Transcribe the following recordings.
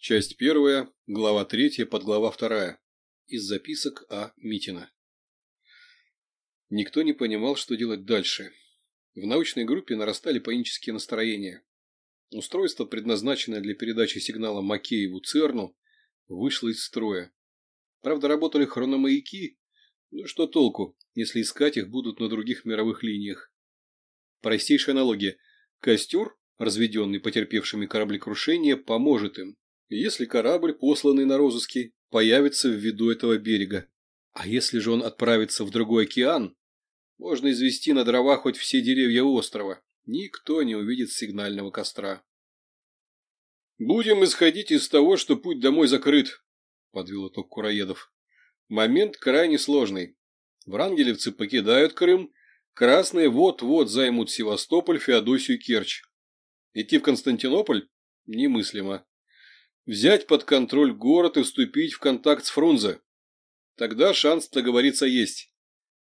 Часть первая, глава третья, подглава вторая. Из записок А. Митина. Никто не понимал, что делать дальше. В научной группе нарастали панические настроения. Устройство, предназначенное для передачи сигнала Макееву ЦЕРНу, вышло из строя. Правда, работали хрономаяки, но что толку, если искать их будут на других мировых линиях? Простейшая аналогия. Костер, разведенный потерпевшими кораблекрушение, поможет им, если корабль, посланный на розыски, появится в виду этого берега. А если же он отправится в другой океан, можно извести на дрова хоть все деревья острова. Никто не увидит сигнального костра. «Будем исходить из того, что путь домой закрыт», – подвел итог Кураедов. «Момент крайне сложный. Врангелевцы покидают Крым, красные вот-вот займут Севастополь, Феодосию, Керчь. Идти в Константинополь немыслимо взять под контроль город и вступить в контакт с Фрунзе. Тогда шанс договориться есть.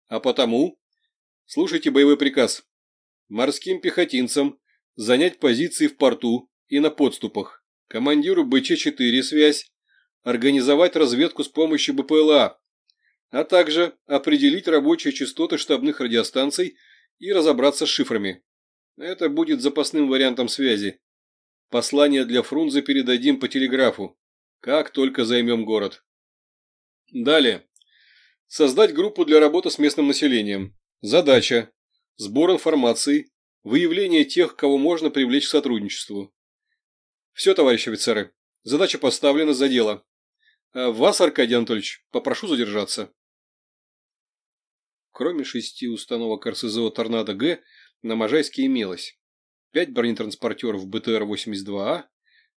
А потому слушайте боевой приказ. Морским пехотинцам занять позиции в порту и на подступах. Командиру БЧ-4 связь. Организовать разведку с помощью БПЛА. А также определить рабочие частоты штабных радиостанций и разобраться с шифрами. Это будет запасным вариантом связи. Послание для Фрунзе передадим по телеграфу, как только займем город. Далее. Создать группу для работы с местным населением. Задача. Сбор информации, выявление тех, кого можно привлечь к сотрудничеству. Все, товарищи офицеры. Задача поставлена за дело. А вас, Аркадий Анатольевич, попрошу задержаться. Кроме шести установок РСЗО «Торнадо-Г» на Можайске имелось 5 бронетранспортеров БТР-82А,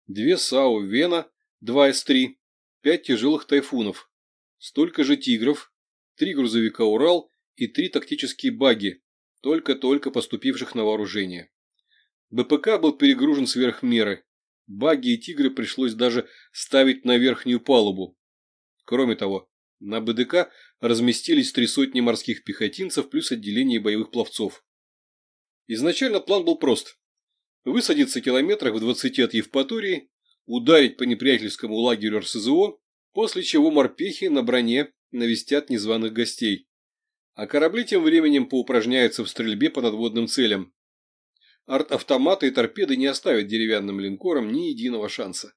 2 САУ «Вена», 2 С-3, 5 тяжелых «Тайфунов», столько же «Тигров», 3 грузовика «Урал» и 3 тактические баги, только-только поступивших на вооружение. БПК был перегружен сверх меры. Баги и «Тигры» пришлось даже ставить на верхнюю палубу. Кроме того, на БДК разместились три сотни морских пехотинцев плюс отделение боевых пловцов. Изначально план был прост высадиться километрах в 20 от Евпатории, ударить по неприятельскому лагерю РСЗО, после чего морпехи на броне навестят незваных гостей. А корабли тем временем поупражняются в стрельбе по надводным целям. Арт-автоматы и торпеды не оставят деревянным линкорам ни единого шанса.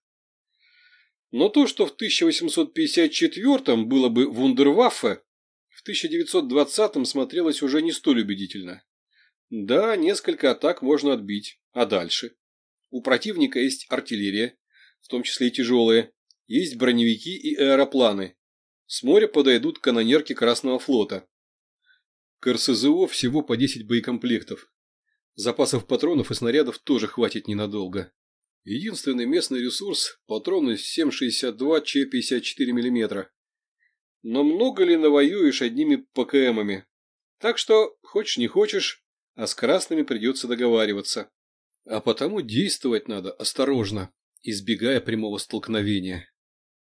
Но то, что в 1854-м было бы вундерваффе, в 1920-м смотрелось уже не столь убедительно. Да, несколько атак можно отбить. А дальше? У противника есть артиллерия, в том числе и тяжелые, есть броневики и аэропланы. С моря подойдут канонерки Красного флота. К РСЗО всего по 10 боекомплектов. Запасов патронов и снарядов тоже хватит ненадолго. Единственный местный ресурс – патроны 7,62 Ч-54 мм. Но много ли навоюешь одними ПКМами? Так что, хочешь не хочешь, а с красными придется договариваться. А потому действовать надо осторожно, избегая прямого столкновения.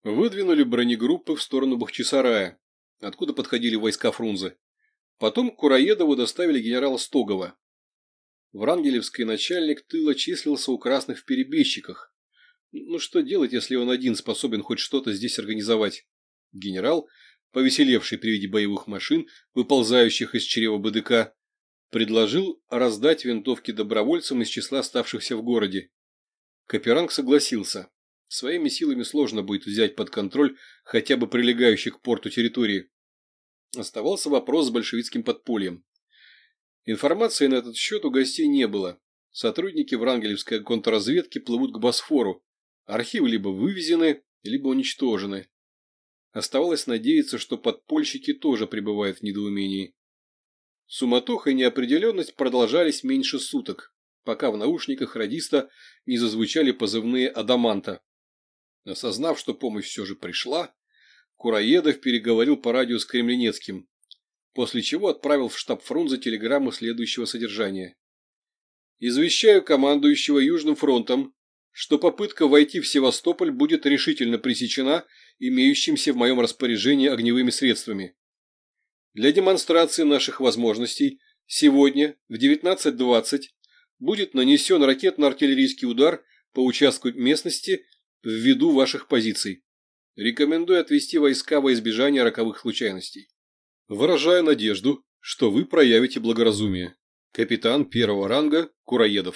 Выдвинули бронегруппы в сторону Бахчисарая, откуда подходили войска Фрунзе. Потом Кураедову доставили генерала Стогова. Врангелевский начальник тыла числился у красных в перебежчиках. Ну что делать, если он один способен хоть что-то здесь организовать? Генерал, повеселевший при виде боевых машин, выползающих из чрева БДК, Предложил раздать винтовки добровольцам из числа оставшихся в городе. Каперанг согласился. Своими силами сложно будет взять под контроль хотя бы прилегающих к порту территории. Оставался вопрос с большевистским подпольем. Информации на этот счет у гостей не было. Сотрудники врангелевской контрразведки плывут к Босфору. Архивы либо вывезены, либо уничтожены. Оставалось надеяться, что подпольщики тоже пребывают в недоумении. Суматоха и неопределенность продолжались меньше суток, пока в наушниках радиста не зазвучали позывные «Адаманта». Осознав, что помощь все же пришла, Кураедов переговорил по радио с Кремленецким, после чего отправил в штаб Фрунзе телеграмму следующего содержания. «Извещаю командующего Южным фронтом, что попытка войти в Севастополь будет решительно пресечена имеющимся в моем распоряжении огневыми средствами. Для демонстрации наших возможностей сегодня в 19.20 будет нанесен ракетно-артиллерийский удар по участку местности ввиду ваших позиций. Рекомендую отвести войска во избежание роковых случайностей. Выражаю надежду, что вы проявите благоразумие. Капитан первого ранга Кураедов.